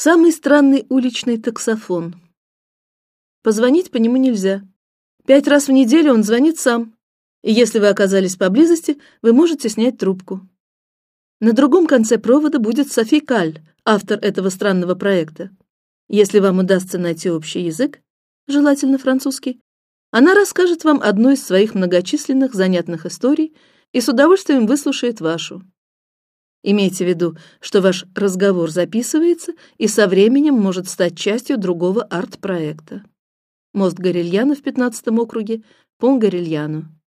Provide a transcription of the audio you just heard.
Самый странный уличный таксофон. Позвонить по нему нельзя. Пять раз в неделю он звонит сам. И если вы оказались поблизости, вы можете снять трубку. На другом конце провода будет Софи Каль, автор этого странного проекта. Если вам удастся найти общий язык, желательно французский, она расскажет вам одну из своих многочисленных занятных историй и с удовольствием выслушает вашу. Имейте в виду, что ваш разговор записывается и со временем может стать частью другого арт-проекта. Мост Горильяно в пятнадцатом округе, Пон Горильяно.